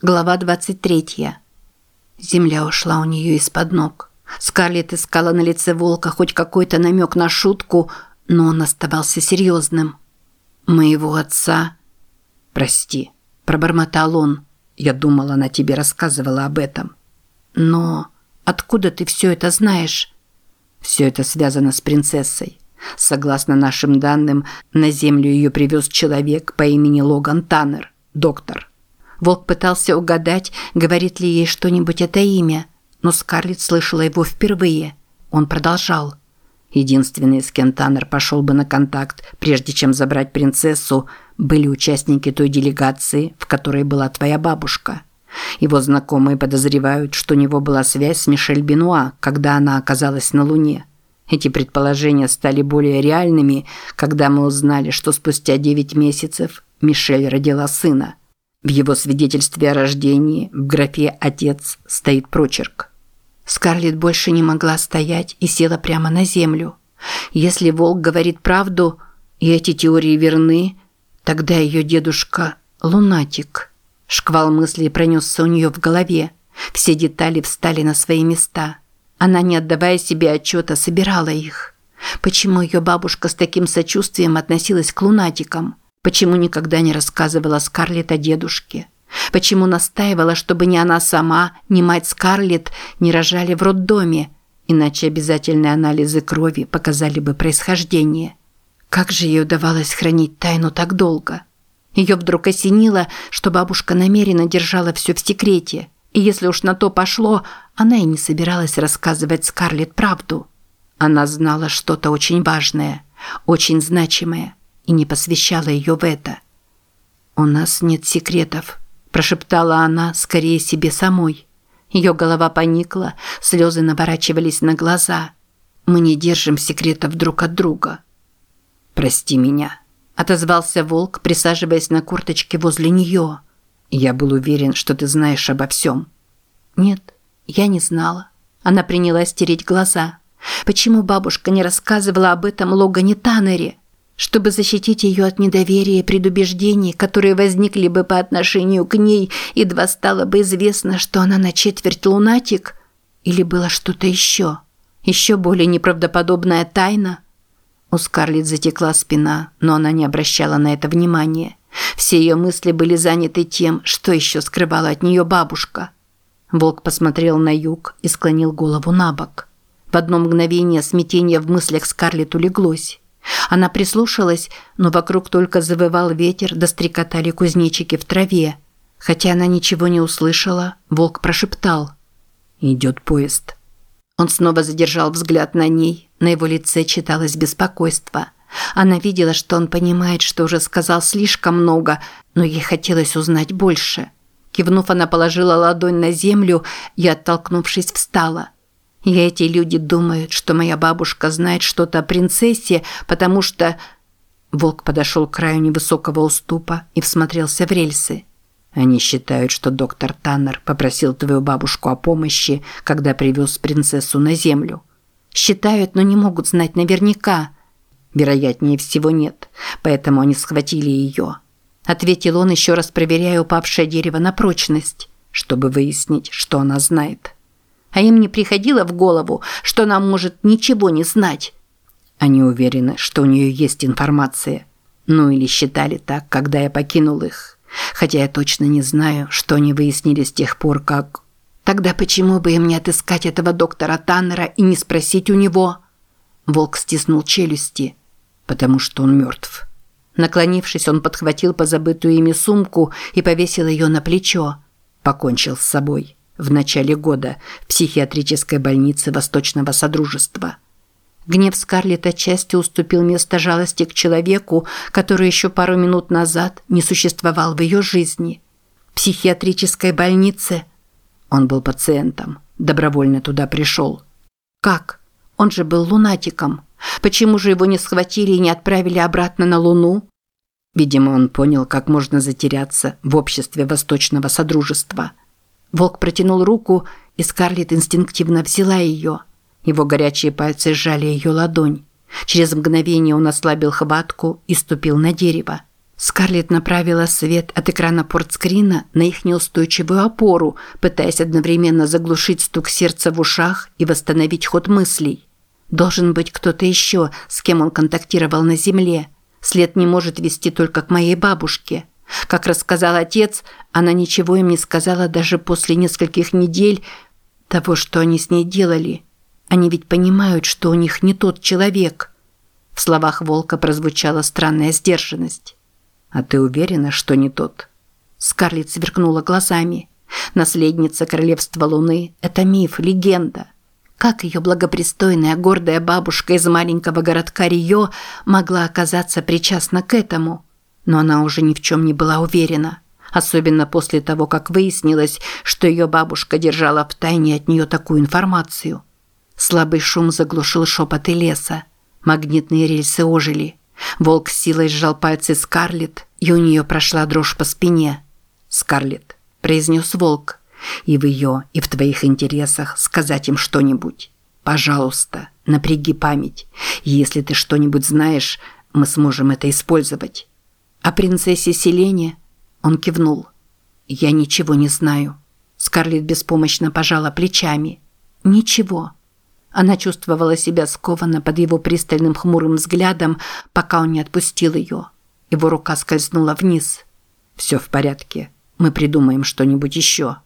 Глава 23. Земля ушла у нее из-под ног. Скарлетт искала на лице волка хоть какой-то намек на шутку, но он оставался серьезным. «Моего отца...» «Прости», – пробормотал он. «Я думал, она тебе рассказывала об этом». «Но откуда ты все это знаешь?» «Все это связано с принцессой. Согласно нашим данным, на землю ее привез человек по имени Логан Таннер, доктор». Волк пытался угадать, говорит ли ей что-нибудь это имя, но Скарлетт слышала его впервые. Он продолжал. Единственные, с кем Таннер пошел бы на контакт, прежде чем забрать принцессу, были участники той делегации, в которой была твоя бабушка. Его знакомые подозревают, что у него была связь с Мишель Бенуа, когда она оказалась на Луне. Эти предположения стали более реальными, когда мы узнали, что спустя 9 месяцев Мишель родила сына. В его свидетельстве о рождении в графе «Отец» стоит прочерк. Скарлетт больше не могла стоять и села прямо на землю. Если волк говорит правду, и эти теории верны, тогда ее дедушка – лунатик. Шквал мыслей пронесся у нее в голове. Все детали встали на свои места. Она, не отдавая себе отчета, собирала их. Почему ее бабушка с таким сочувствием относилась к лунатикам – Почему никогда не рассказывала Скарлетт о дедушке? Почему настаивала, чтобы ни она сама, ни мать Скарлетт не рожали в роддоме, иначе обязательные анализы крови показали бы происхождение? Как же ей удавалось хранить тайну так долго? Ее вдруг осенило, что бабушка намеренно держала все в секрете, и если уж на то пошло, она и не собиралась рассказывать Скарлетт правду. Она знала что-то очень важное, очень значимое и не посвящала ее в это. «У нас нет секретов», – прошептала она скорее себе самой. Ее голова поникла, слезы наворачивались на глаза. «Мы не держим секретов друг от друга». «Прости меня», – отозвался волк, присаживаясь на курточке возле нее. «Я был уверен, что ты знаешь обо всем». «Нет, я не знала». Она принялась тереть глаза. «Почему бабушка не рассказывала об этом Логане Таннере?» Чтобы защитить ее от недоверия и предубеждений, которые возникли бы по отношению к ней, едва стало бы известно, что она на четверть лунатик, или было что-то еще, еще более неправдоподобная тайна. У Скарлетт затекла спина, но она не обращала на это внимания. Все ее мысли были заняты тем, что еще скрывала от нее бабушка. Волк посмотрел на юг и склонил голову на бок. В одно мгновение смятение в мыслях Скарлетт улеглось. Она прислушалась, но вокруг только завывал ветер, да стрекотали кузнечики в траве. Хотя она ничего не услышала, волк прошептал. «Идет поезд». Он снова задержал взгляд на ней, на его лице читалось беспокойство. Она видела, что он понимает, что уже сказал слишком много, но ей хотелось узнать больше. Кивнув, она положила ладонь на землю и, оттолкнувшись, встала – и эти люди думают, что моя бабушка знает что-то о принцессе, потому что... Волк подошел к краю невысокого уступа и всмотрелся в рельсы. Они считают, что доктор Таннер попросил твою бабушку о помощи, когда привез принцессу на землю. Считают, но не могут знать наверняка. Вероятнее всего нет, поэтому они схватили ее. Ответил он, еще раз проверяя упавшее дерево на прочность, чтобы выяснить, что она знает а им не приходило в голову, что она может ничего не знать. Они уверены, что у нее есть информация. Ну или считали так, когда я покинул их. Хотя я точно не знаю, что они выяснили с тех пор, как... Тогда почему бы им не отыскать этого доктора Таннера и не спросить у него? Волк стиснул челюсти, потому что он мертв. Наклонившись, он подхватил позабытую ими сумку и повесил ее на плечо. Покончил с собой в начале года в психиатрической больнице Восточного Содружества. Гнев Скарлетт отчасти уступил место жалости к человеку, который еще пару минут назад не существовал в ее жизни. В психиатрической больнице он был пациентом, добровольно туда пришел. Как? Он же был лунатиком. Почему же его не схватили и не отправили обратно на Луну? Видимо, он понял, как можно затеряться в обществе Восточного Содружества – Волк протянул руку, и Скарлетт инстинктивно взяла ее. Его горячие пальцы сжали ее ладонь. Через мгновение он ослабил хватку и ступил на дерево. Скарлетт направила свет от экрана портскрина на их неустойчивую опору, пытаясь одновременно заглушить стук сердца в ушах и восстановить ход мыслей. Должен быть кто-то еще, с кем он контактировал на Земле. След не может вести только к моей бабушке. Как рассказал отец, она ничего им не сказала даже после нескольких недель того, что они с ней делали. Они ведь понимают, что у них не тот человек. В словах Волка прозвучала странная сдержанность. «А ты уверена, что не тот?» Скарлетт сверкнула глазами. Наследница королевства Луны – это миф, легенда. Как ее благопристойная, гордая бабушка из маленького городка Рио могла оказаться причастна к этому? Но она уже ни в чем не была уверена. Особенно после того, как выяснилось, что ее бабушка держала в тайне от нее такую информацию. Слабый шум заглушил шепоты леса. Магнитные рельсы ожили. Волк силой сжал пальцы Скарлетт, и у нее прошла дрожь по спине. «Скарлетт», – произнес волк, – «и в ее, и в твоих интересах сказать им что-нибудь. Пожалуйста, напряги память. Если ты что-нибудь знаешь, мы сможем это использовать». «О принцессе Селене?» Он кивнул. «Я ничего не знаю». Скарлетт беспомощно пожала плечами. «Ничего». Она чувствовала себя скованно под его пристальным хмурым взглядом, пока он не отпустил ее. Его рука скользнула вниз. «Все в порядке. Мы придумаем что-нибудь еще».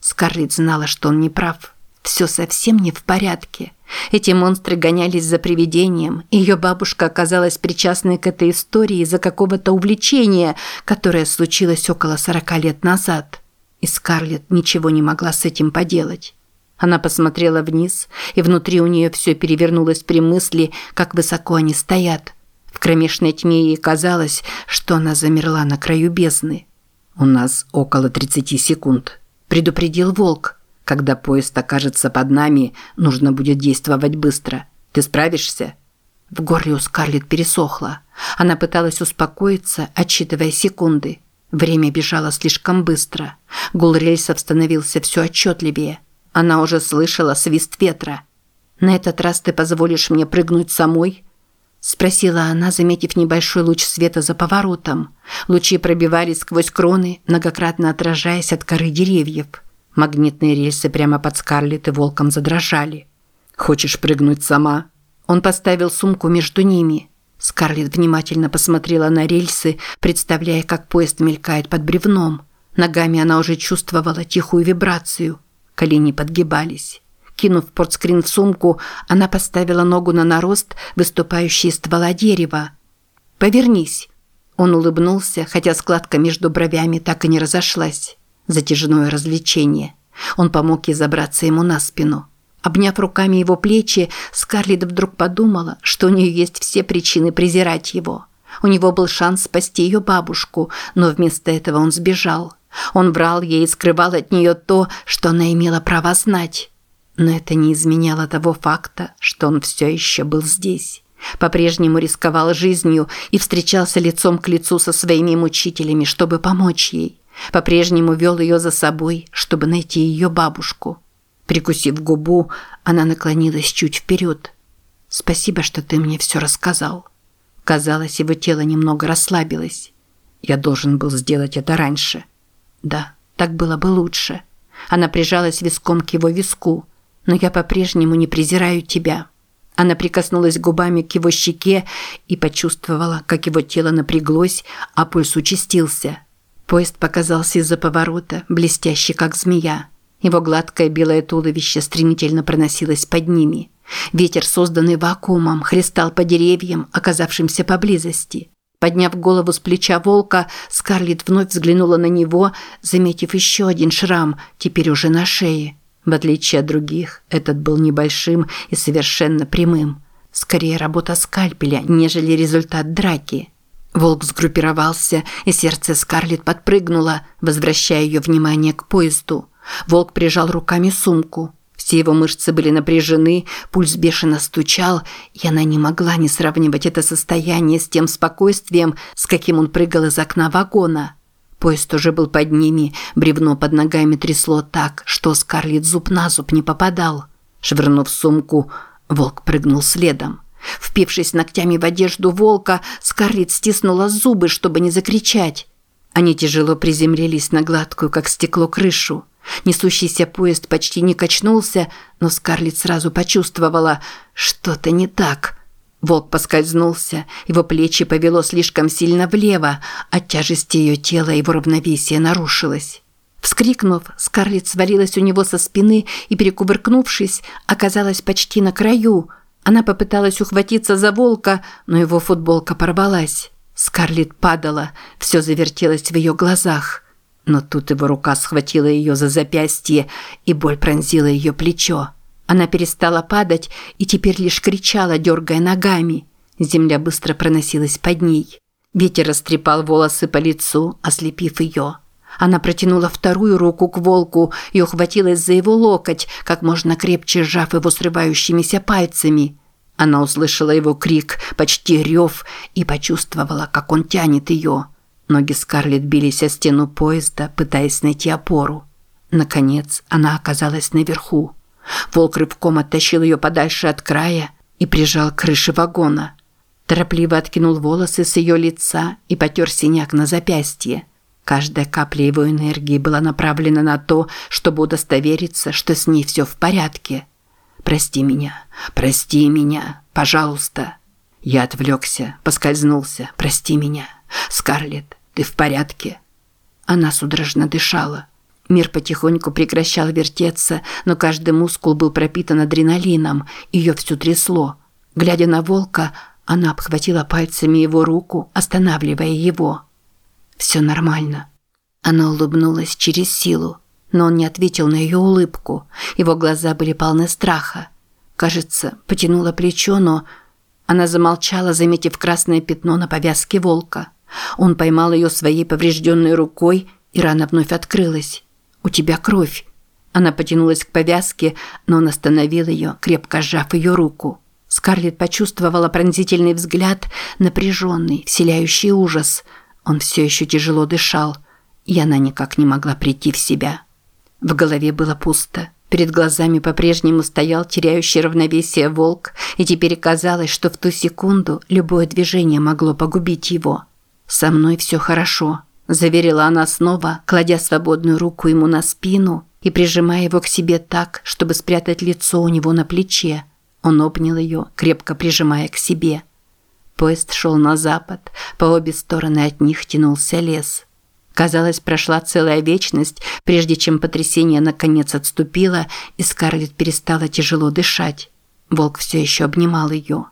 Скарлетт знала, что он не прав. Все совсем не в порядке. Эти монстры гонялись за привидением. Ее бабушка оказалась причастной к этой истории из-за какого-то увлечения, которое случилось около сорока лет назад. И Скарлетт ничего не могла с этим поделать. Она посмотрела вниз, и внутри у нее все перевернулось при мысли, как высоко они стоят. В кромешной тьме ей казалось, что она замерла на краю бездны. «У нас около 30 секунд», – предупредил Волк. «Когда поезд окажется под нами, нужно будет действовать быстро. Ты справишься?» В горле у Скарлетт пересохло. Она пыталась успокоиться, отсчитывая секунды. Время бежало слишком быстро. Гул рельсов становился все отчетливее – она уже слышала свист ветра. «На этот раз ты позволишь мне прыгнуть самой?» Спросила она, заметив небольшой луч света за поворотом. Лучи пробивались сквозь кроны, многократно отражаясь от коры деревьев. Магнитные рельсы прямо под Скарлетт и волком задрожали. «Хочешь прыгнуть сама?» Он поставил сумку между ними. Скарлетт внимательно посмотрела на рельсы, представляя, как поезд мелькает под бревном. Ногами она уже чувствовала тихую вибрацию – Колени подгибались. Кинув портскрин в сумку, она поставила ногу на нарост, выступающий из ствола дерева. «Повернись!» Он улыбнулся, хотя складка между бровями так и не разошлась. Затяжное развлечение. Он помог ей забраться ему на спину. Обняв руками его плечи, Скарлетт вдруг подумала, что у нее есть все причины презирать его. У него был шанс спасти ее бабушку, но вместо этого он сбежал. Он врал ей и скрывал от нее то, что она имела право знать. Но это не изменяло того факта, что он все еще был здесь. По-прежнему рисковал жизнью и встречался лицом к лицу со своими мучителями, чтобы помочь ей. По-прежнему вел ее за собой, чтобы найти ее бабушку. Прикусив губу, она наклонилась чуть вперед. «Спасибо, что ты мне все рассказал». Казалось, его тело немного расслабилось. Я должен был сделать это раньше. Да, так было бы лучше. Она прижалась виском к его виску. Но я по-прежнему не презираю тебя. Она прикоснулась губами к его щеке и почувствовала, как его тело напряглось, а пульс участился. Поезд показался из-за поворота, блестящий, как змея. Его гладкое белое туловище стремительно проносилось под ними. Ветер, созданный вакуумом, хлестал по деревьям, оказавшимся поблизости. Подняв голову с плеча волка, Скарлетт вновь взглянула на него, заметив еще один шрам, теперь уже на шее. В отличие от других, этот был небольшим и совершенно прямым. Скорее работа скальпеля, нежели результат драки. Волк сгруппировался, и сердце Скарлетт подпрыгнуло, возвращая ее внимание к поезду. Волк прижал руками сумку. Все его мышцы были напряжены, пульс бешено стучал, и она не могла не сравнивать это состояние с тем спокойствием, с каким он прыгал из окна вагона. Поезд уже был под ними, бревно под ногами трясло так, что Скарлетт зуб на зуб не попадал. Швырнув сумку, волк прыгнул следом. Впившись ногтями в одежду волка, Скарлетт стиснула зубы, чтобы не закричать. Они тяжело приземлились на гладкую, как стекло, крышу. Несущийся поезд почти не качнулся, но Скарлетт сразу почувствовала, что-то не так. Волк поскользнулся, его плечи повело слишком сильно влево, от тяжести ее тела его равновесие нарушилось. Вскрикнув, Скарлетт свалилась у него со спины и, перекувыркнувшись, оказалась почти на краю. Она попыталась ухватиться за волка, но его футболка порвалась. Скарлетт падала, все завертелось в ее глазах. Но тут его рука схватила ее за запястье, и боль пронзила ее плечо. Она перестала падать и теперь лишь кричала, дергая ногами. Земля быстро проносилась под ней. Ветер растрепал волосы по лицу, ослепив ее. Она протянула вторую руку к волку и ухватилась за его локоть, как можно крепче сжав его срывающимися пальцами. Она услышала его крик, почти рев, и почувствовала, как он тянет ее. Ноги Скарлетт бились о стену поезда, пытаясь найти опору. Наконец, она оказалась наверху. Волк рывком оттащил ее подальше от края и прижал к крыше вагона. Торопливо откинул волосы с ее лица и потер синяк на запястье. Каждая капля его энергии была направлена на то, чтобы удостовериться, что с ней все в порядке. «Прости меня, прости меня, пожалуйста». Я отвлекся, поскользнулся. «Прости меня. Скарлетт, ты в порядке?» Она судорожно дышала. Мир потихоньку прекращал вертеться, но каждый мускул был пропитан адреналином, ее всю трясло. Глядя на волка, она обхватила пальцами его руку, останавливая его. «Все нормально». Она улыбнулась через силу, но он не ответил на ее улыбку. Его глаза были полны страха. Кажется, потянуло плечо, но... Она замолчала, заметив красное пятно на повязке волка. Он поймал ее своей поврежденной рукой, и рана вновь открылась. «У тебя кровь». Она потянулась к повязке, но он остановил ее, крепко сжав ее руку. Скарлетт почувствовала пронзительный взгляд, напряженный, вселяющий ужас. Он все еще тяжело дышал, и она никак не могла прийти в себя. В голове было пусто. Перед глазами по-прежнему стоял теряющий равновесие волк, и теперь казалось, что в ту секунду любое движение могло погубить его. «Со мной все хорошо», заверила она снова, кладя свободную руку ему на спину и прижимая его к себе так, чтобы спрятать лицо у него на плече. Он обнял ее, крепко прижимая к себе. Поезд шел на запад, по обе стороны от них тянулся лес. Казалось, прошла целая вечность, прежде чем потрясение наконец отступило, и Скарлетт перестала тяжело дышать. Волк все еще обнимал ее.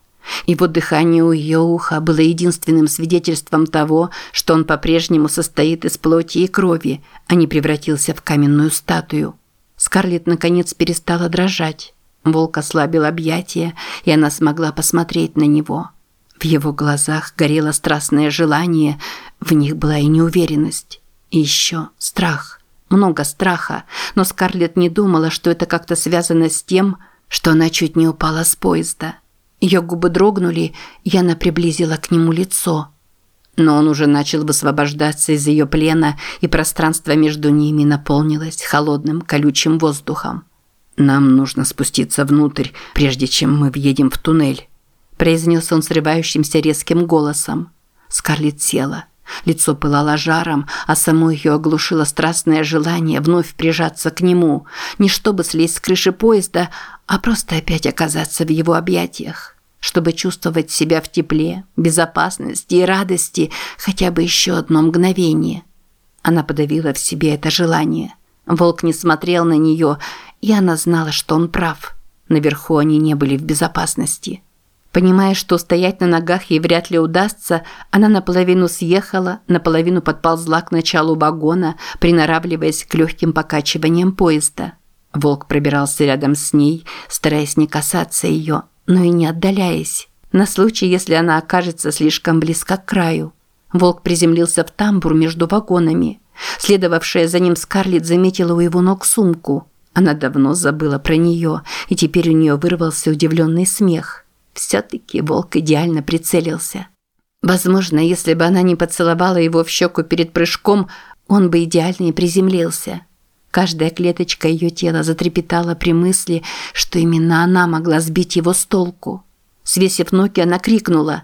Его дыхание у ее уха было единственным свидетельством того, что он по-прежнему состоит из плоти и крови, а не превратился в каменную статую. Скарлетт наконец перестала дрожать. Волк ослабил объятия, и она смогла посмотреть на него. В его глазах горело страстное желание, в них была и неуверенность. И еще страх. Много страха, но Скарлетт не думала, что это как-то связано с тем, что она чуть не упала с поезда. Ее губы дрогнули, и она приблизила к нему лицо. Но он уже начал высвобождаться из ее плена, и пространство между ними наполнилось холодным колючим воздухом. «Нам нужно спуститься внутрь, прежде чем мы въедем в туннель», произнес он срывающимся резким голосом. Скарлетт села. Лицо пылало жаром, а само ее оглушило страстное желание вновь прижаться к нему, не чтобы слезть с крыши поезда, а просто опять оказаться в его объятиях, чтобы чувствовать себя в тепле, безопасности и радости хотя бы еще одно мгновение. Она подавила в себе это желание. Волк не смотрел на нее, и она знала, что он прав. Наверху они не были в безопасности. Понимая, что стоять на ногах ей вряд ли удастся, она наполовину съехала, наполовину подползла к началу вагона, приноравливаясь к легким покачиваниям поезда. Волк пробирался рядом с ней, стараясь не касаться ее, но и не отдаляясь, на случай, если она окажется слишком близко к краю. Волк приземлился в тамбур между вагонами. Следовавшая за ним Скарлетт заметила у его ног сумку. Она давно забыла про нее, и теперь у нее вырвался удивленный смех – все-таки волк идеально прицелился. Возможно, если бы она не поцеловала его в щеку перед прыжком, он бы идеально приземлился. Каждая клеточка ее тела затрепетала при мысли, что именно она могла сбить его с толку. Свесив ноги, она крикнула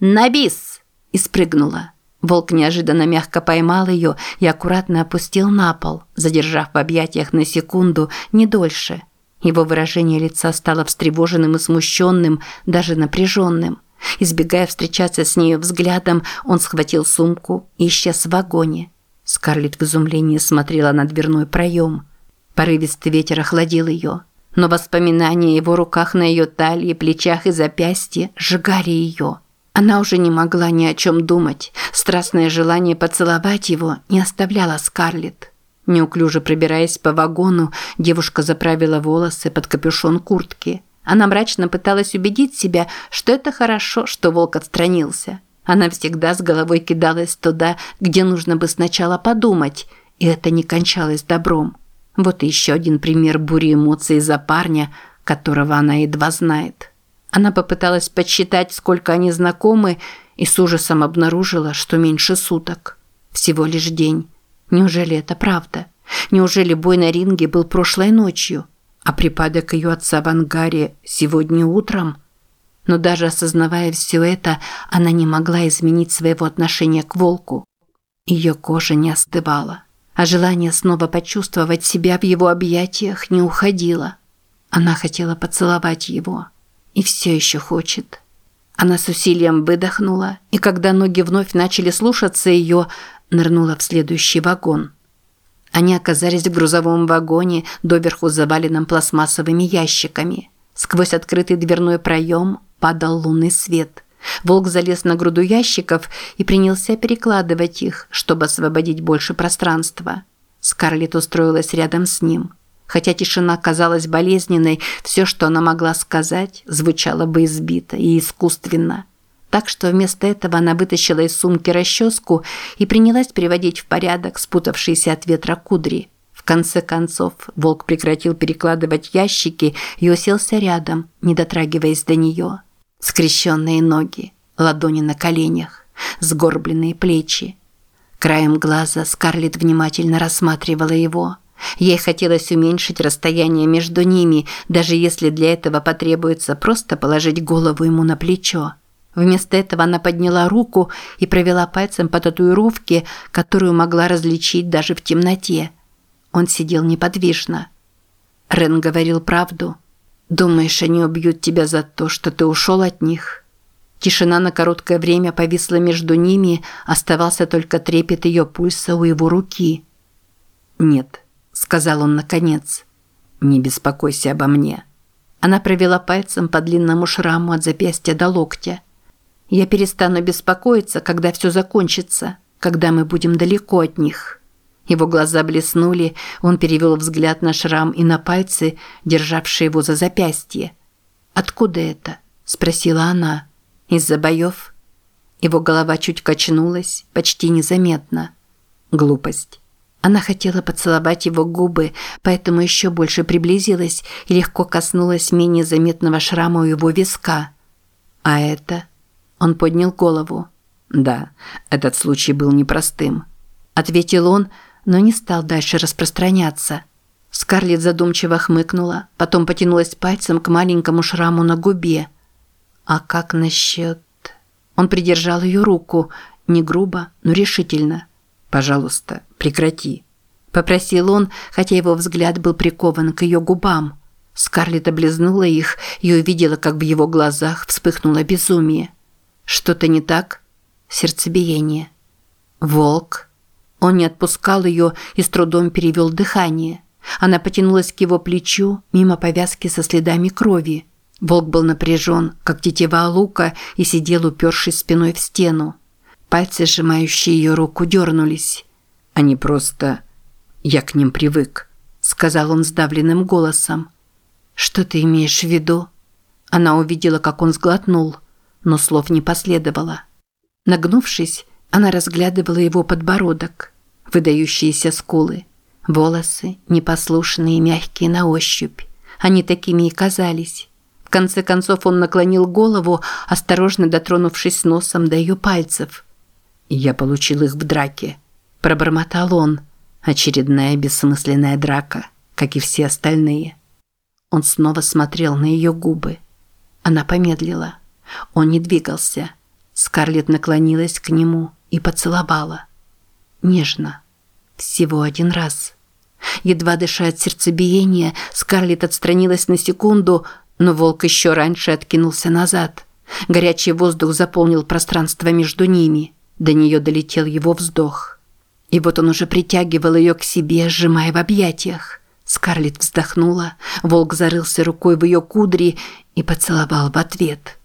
«Набис!» и спрыгнула. Волк неожиданно мягко поймал ее и аккуратно опустил на пол, задержав в объятиях на секунду, не дольше. Его выражение лица стало встревоженным и смущенным, даже напряженным. Избегая встречаться с нею взглядом, он схватил сумку и исчез в вагоне. Скарлетт в изумлении смотрела на дверной проем. Порывистый ветер охладил ее, но воспоминания о его руках на ее талии, плечах и запястье сжигали ее. Она уже не могла ни о чем думать. Страстное желание поцеловать его не оставляло Скарлетт. Неуклюже пробираясь по вагону, девушка заправила волосы под капюшон куртки. Она мрачно пыталась убедить себя, что это хорошо, что волк отстранился. Она всегда с головой кидалась туда, где нужно бы сначала подумать, и это не кончалось добром. Вот еще один пример бури эмоций за парня, которого она едва знает. Она попыталась подсчитать, сколько они знакомы, и с ужасом обнаружила, что меньше суток. Всего лишь день. Неужели это правда? Неужели бой на ринге был прошлой ночью, а припадок ее отца в ангаре сегодня утром? Но даже осознавая все это, она не могла изменить своего отношения к волку. Ее кожа не остывала, а желание снова почувствовать себя в его объятиях не уходило. Она хотела поцеловать его – и все еще хочет. Она с усилием выдохнула, и когда ноги вновь начали слушаться ее, нырнула в следующий вагон. Они оказались в грузовом вагоне, доверху заваленном пластмассовыми ящиками. Сквозь открытый дверной проем падал лунный свет. Волк залез на груду ящиков и принялся перекладывать их, чтобы освободить больше пространства. Скарлетт устроилась рядом с ним – Хотя тишина казалась болезненной, все, что она могла сказать, звучало бы избито и искусственно. Так что вместо этого она вытащила из сумки расческу и принялась приводить в порядок спутавшиеся от ветра кудри. В конце концов, волк прекратил перекладывать ящики и уселся рядом, не дотрагиваясь до нее. Скрещенные ноги, ладони на коленях, сгорбленные плечи. Краем глаза Скарлетт внимательно рассматривала его – Ей хотелось уменьшить расстояние между ними, даже если для этого потребуется просто положить голову ему на плечо. Вместо этого она подняла руку и провела пальцем по татуировке, которую могла различить даже в темноте. Он сидел неподвижно. Рен говорил правду. «Думаешь, они убьют тебя за то, что ты ушел от них?» Тишина на короткое время повисла между ними, оставался только трепет ее пульса у его руки. «Нет» сказал он наконец. Не беспокойся обо мне. Она провела пальцем по длинному шраму от запястья до локтя. Я перестану беспокоиться, когда все закончится, когда мы будем далеко от них. Его глаза блеснули, он перевел взгляд на шрам и на пальцы, державшие его за запястье. «Откуда это?» – спросила она. «Из-за боев?» Его голова чуть качнулась, почти незаметно. Глупость. Она хотела поцеловать его губы, поэтому еще больше приблизилась и легко коснулась менее заметного шрама у его виска. «А это?» Он поднял голову. «Да, этот случай был непростым», – ответил он, но не стал дальше распространяться. Скарлетт задумчиво хмыкнула, потом потянулась пальцем к маленькому шраму на губе. «А как насчет...» Он придержал ее руку, не грубо, но решительно – «Пожалуйста, прекрати», – попросил он, хотя его взгляд был прикован к ее губам. Скарлетт облизнула их и увидела, как в его глазах вспыхнуло безумие. «Что-то не так?» Сердцебиение. «Волк?» Он не отпускал ее и с трудом перевел дыхание. Она потянулась к его плечу, мимо повязки со следами крови. Волк был напряжен, как тетива лука, и сидел, упершись спиной в стену. Пальцы, сжимающие ее руку, дернулись. Они просто... Я к ним привык, сказал он сдавленным голосом. Что ты имеешь в виду? Она увидела, как он сглотнул, но слов не последовало. Нагнувшись, она разглядывала его подбородок, выдающиеся скулы, волосы, непослушные и мягкие на ощупь. Они такими и казались. В конце концов он наклонил голову, осторожно дотронувшись носом до ее пальцев. «Я получил их в драке», – пробормотал он. Очередная бессмысленная драка, как и все остальные. Он снова смотрел на ее губы. Она помедлила. Он не двигался. Скарлетт наклонилась к нему и поцеловала. Нежно. Всего один раз. Едва дыша от сердцебиения, Скарлетт отстранилась на секунду, но волк еще раньше откинулся назад. Горячий воздух заполнил пространство между ними. До нее долетел его вздох. И вот он уже притягивал ее к себе, сжимая в объятиях. Скарлетт вздохнула, волк зарылся рукой в ее кудри и поцеловал в ответ.